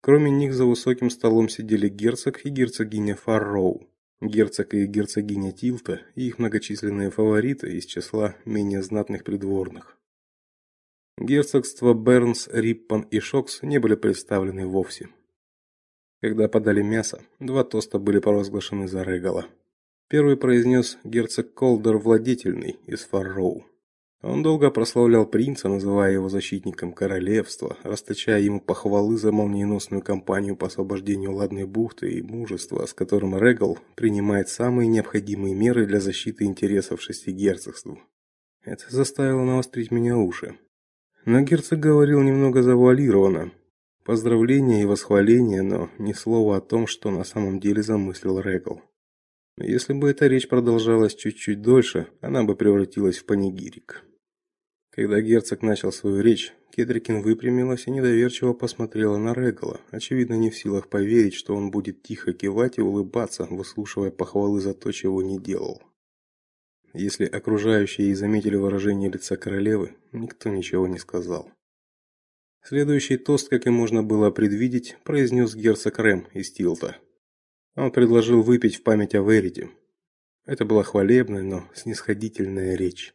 Кроме них за высоким столом сидели герцог и герцогиня Фарроу, герцог и герцогиня Тилта и их многочисленные фавориты из числа менее знатных придворных. Герцогства Бернс, Риппан и Шокс не были представлены вовсе. Когда подали мясо, два тоста были провозглашены за Регала. Первый произнес герцог Колдер Владетельный из Фарроу. Он долго прославлял принца, называя его защитником королевства, расточая ему похвалы за молниеносную кампанию по освобождению Ладной бухты и мужество, с которым Регал принимает самые необходимые меры для защиты интересов шести герцогств. Это заставило навострить меня уши. Но герцог говорил немного завуалированно. Поздравления и восхваления, но ни слова о том, что на самом деле замыслил Регал. Если бы эта речь продолжалась чуть-чуть дольше, она бы превратилась в панигирик. Когда герцог начал свою речь, Кетрикин выпрямилась и недоверчиво посмотрела на Регала, очевидно не в силах поверить, что он будет тихо кивать и улыбаться, выслушивая похвалы за то, чего не делал. Если окружающие и заметили выражение лица королевы, никто ничего не сказал. Следующий тост, как и можно было предвидеть, произнес герцог Рэм из Тилта. Он предложил выпить в память о Верите. Это была хвалебная, но снисходительная речь.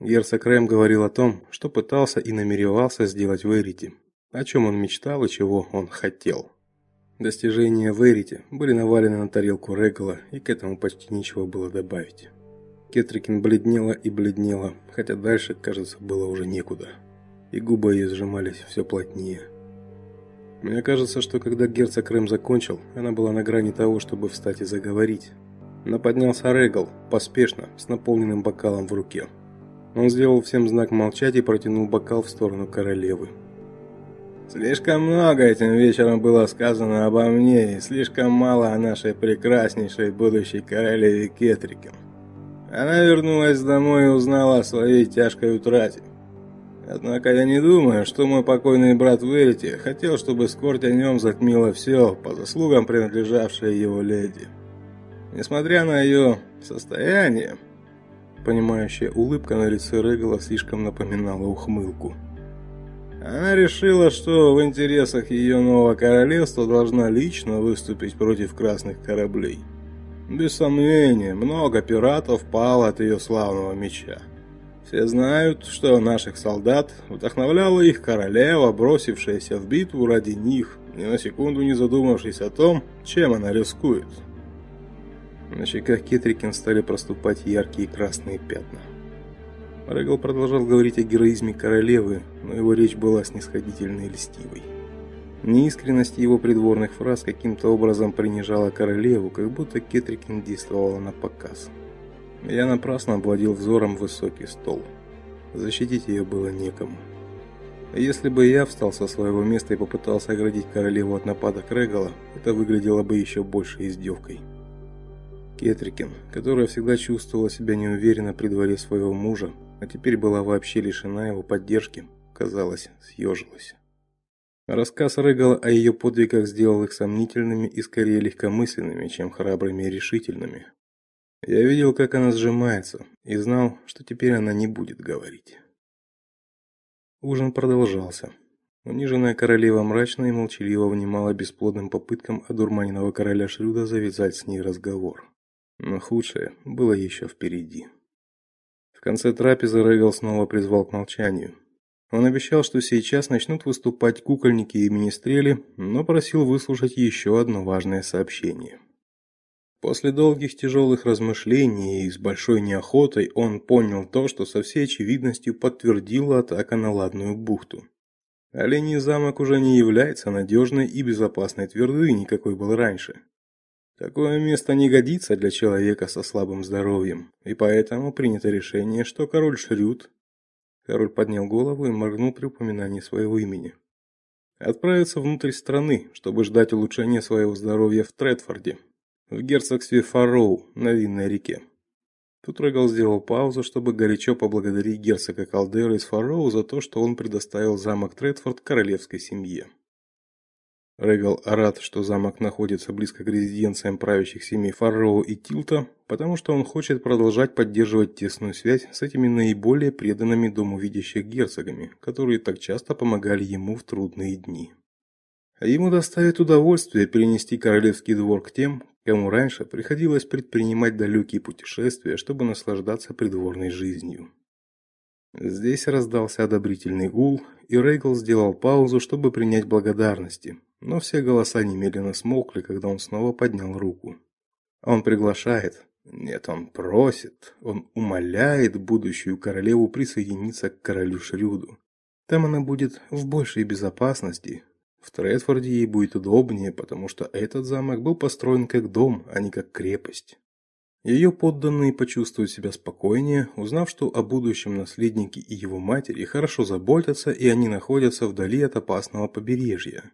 Герцог Рэм говорил о том, что пытался и намеревался сделать Верите, о чем он мечтал и чего он хотел. Достижения Верите были навалены на тарелку Регала, и к этому почти ничего было добавить. Кетрикин бледнела и бледнела, хотя дальше, кажется, было уже некуда. И губы ее сжимались все плотнее. Мне кажется, что когда герцог Рэм закончил, она была на грани того, чтобы встать и заговорить. Но поднялся Регал, поспешно, с наполненным бокалом в руке. Он сделал всем знак молчать и протянул бокал в сторону королевы. Слишком много этим вечером было сказано обо мне, и слишком мало о нашей прекраснейшей будущей королеве Кетрике. Она вернулась домой и узнала о своей тяжкой утрате. Однако я не думаю, что мой покойный брат Верити хотел, чтобы скорбь о нем затмила все, по заслугам принадлежавшее его леди. Несмотря на ее состояние, понимающая улыбка на лице Регала слишком напоминала ухмылку. Она решила, что в интересах ее нового королевства должна лично выступить против красных кораблей. Без сомнения, много пиратов пало от ее славного меча. Все знают, что наших солдат вдохновляла их королева, бросившаяся в битву ради них, ни на секунду не задумавшись о том, чем она рискует. На щеках Кетрикин стали проступать яркие красные пятна. Регал продолжал говорить о героизме королевы, но его речь была снисходительной и льстивой. Неискренность его придворных фраз каким-то образом принижала королеву, как будто Кетрикин действовала на показ. Я напрасно обводил взором высокий стол. Защитить ее было некому. Если бы я встал со своего места и попытался оградить королеву от нападок Регала, это выглядело бы еще больше издевкой. Кетрикин, которая всегда чувствовала себя неуверенно при дворе своего мужа, а теперь была вообще лишена его поддержки, казалось, съежилась. Рассказ Регала о ее подвигах сделал их сомнительными и скорее легкомысленными, чем храбрыми и решительными. Я видел, как она сжимается, и знал, что теперь она не будет говорить. Ужин продолжался. Униженная королева мрачно и молчаливо внимала бесплодным попыткам одурманенного короля Шрюда завязать с ней разговор. Но худшее было еще впереди. В конце трапезы Регал снова призвал к молчанию. Он обещал, что сейчас начнут выступать кукольники и министрели, но просил выслушать еще одно важное сообщение. После долгих тяжелых размышлений и с большой неохотой он понял то, что со всей очевидностью подтвердила атака на Ладную бухту. Оленей замок уже не является надежной и безопасной твердыней, какой был раньше. Такое место не годится для человека со слабым здоровьем, и поэтому принято решение, что король Шрюд Король поднял голову и моргнул при упоминании своего имени. Отправится внутрь страны, чтобы ждать улучшения своего здоровья в Тредфорде, в герцогстве Фароу на Винной реке. Тут Регал сделал паузу, чтобы горячо поблагодарить герцога Калдера из Фароу за то, что он предоставил замок Тредфорд королевской семье. Регал рад, что замок находится близко к резиденциям правящих семей Фароу и Тилта, потому что он хочет продолжать поддерживать тесную связь с этими наиболее преданными дому видящих герцогами, которые так часто помогали ему в трудные дни. Ему доставит удовольствие перенести королевский двор к тем, кому раньше приходилось предпринимать далекие путешествия, чтобы наслаждаться придворной жизнью. Здесь раздался одобрительный гул, и Рейгл сделал паузу, чтобы принять благодарности, но все голоса немедленно смолкли, когда он снова поднял руку. Он приглашает, нет, он просит, он умоляет будущую королеву присоединиться к королю Шрюду. Там она будет в большей безопасности, в Тредфорде ей будет удобнее, потому что этот замок был построен как дом, а не как крепость. Ее подданные почувствуют себя спокойнее, узнав, что о будущем наследнике и его матери хорошо заботятся, и они находятся вдали от опасного побережья.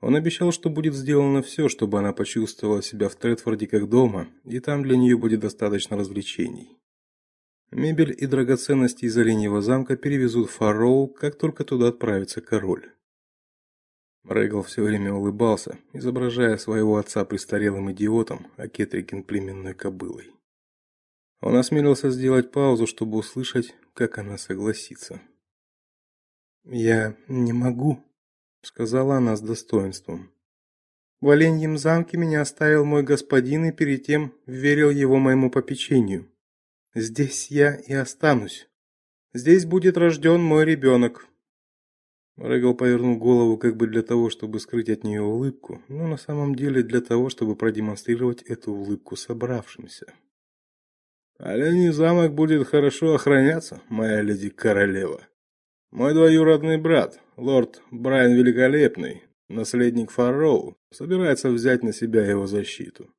Он обещал, что будет сделано все, чтобы она почувствовала себя в Тредфорде как дома, и там для нее будет достаточно развлечений. Мебель и драгоценности из Оленьего замка перевезут в Фароу, как только туда отправится король. Регал все время улыбался, изображая своего отца престарелым идиотом, а Кетрикин племенной кобылой. Он осмелился сделать паузу, чтобы услышать, как она согласится. «Я не могу», — сказала она с достоинством. «В Оленьем замке меня оставил мой господин и перед тем верил его моему попечению. Здесь я и останусь. Здесь будет рожден мой ребенок. Регал повернул голову как бы для того, чтобы скрыть от нее улыбку, но на самом деле для того, чтобы продемонстрировать эту улыбку собравшимся. Оленей замок будет хорошо охраняться, моя леди королева. Мой двоюродный брат, лорд Брайан Великолепный, наследник Фарроу, собирается взять на себя его защиту.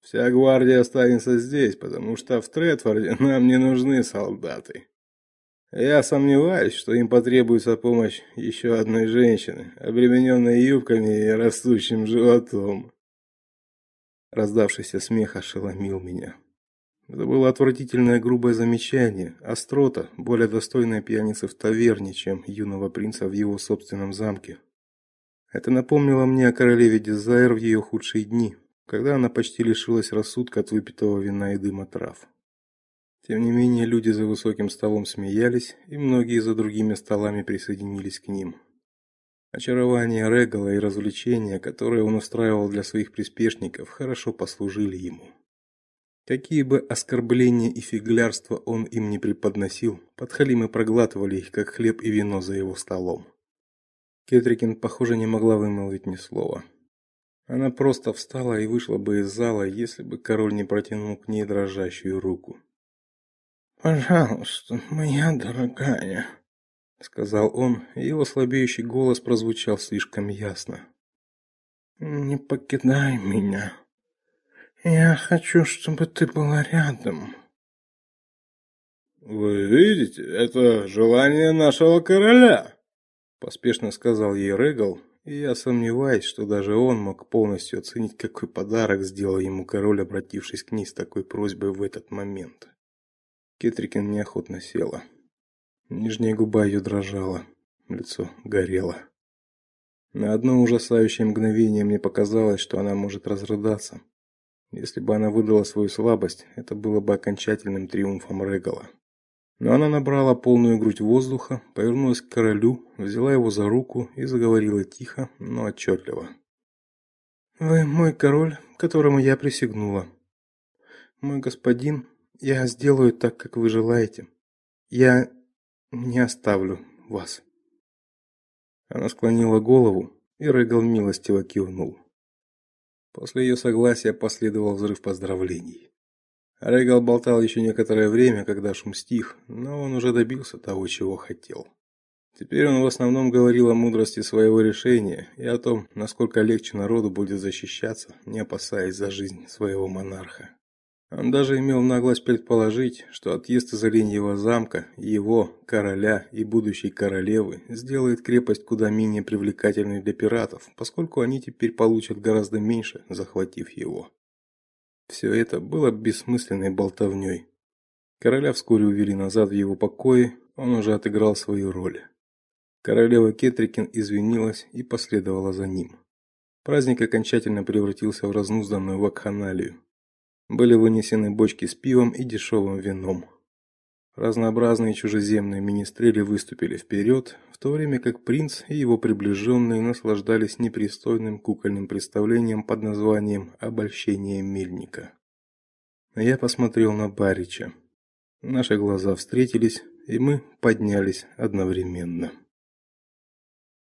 Вся гвардия останется здесь, потому что в Третфорде нам не нужны солдаты. Я сомневаюсь, что им потребуется помощь еще одной женщины, обремененной юбками и растущим животом. Раздавшийся смех ошеломил меня. Это было отвратительное грубое замечание, острота, более достойная пьяницы в таверне, чем юного принца в его собственном замке. Это напомнило мне о королеве Дезайр в ее худшие дни, когда она почти лишилась рассудка от выпитого вина и дыма трав. Тем не менее, люди за высоким столом смеялись, и многие за другими столами присоединились к ним. Очарование Регала и развлечения, которые он устраивал для своих приспешников, хорошо послужили ему. Какие бы оскорбления и фиглярства он им не преподносил, подхалимы проглатывали их, как хлеб и вино за его столом. Кетрикин, похоже, не могла вымолвить ни слова. Она просто встала и вышла бы из зала, если бы король не протянул к ней дрожащую руку. "Пожалуйста, моя дорогая", сказал он, и его слабеющий голос прозвучал слишком ясно. "Не покидай меня. Я хочу, чтобы ты была рядом". Вы видите, это желание нашего короля, поспешно сказал ей Регал, и я сомневаюсь, что даже он мог полностью оценить, какой подарок сделал ему король, обратившись к ней с такой просьбой в этот момент. Кетрикин неохотно села. Нижняя губа ее дрожала, лицо горело. На одно ужасающее мгновение мне показалось, что она может разрыдаться. Если бы она выдала свою слабость, это было бы окончательным триумфом Регала. Но она набрала полную грудь воздуха, повернулась к королю, взяла его за руку и заговорила тихо, но отчетливо. Вы мой король, которому я присягнула. Мой господин, я сделаю так, как вы желаете. Я не оставлю вас. Она склонила голову, и Регал милостиво кивнул. После ее согласия последовал взрыв поздравлений. Регал болтал еще некоторое время, когда шум стих, но он уже добился того, чего хотел. Теперь он в основном говорил о мудрости своего решения и о том, насколько легче народу будет защищаться, не опасаясь за жизнь своего монарха. Он даже имел наглость предположить, что отъезд из Оленьего замка, его, короля и будущей королевы сделает крепость куда менее привлекательной для пиратов, поскольку они теперь получат гораздо меньше, захватив его. Все это было бессмысленной болтовней. Короля вскоре увели назад в его покои, он уже отыграл свою роль. Королева Кетрикин извинилась и последовала за ним. Праздник окончательно превратился в разнузданную вакханалию. Были вынесены бочки с пивом и дешевым вином. Разнообразные чужеземные министрели выступили вперед, в то время как принц и его приближенные наслаждались непристойным кукольным представлением под названием Обольщение мельника. Я посмотрел на Барича. Наши глаза встретились, и мы поднялись одновременно.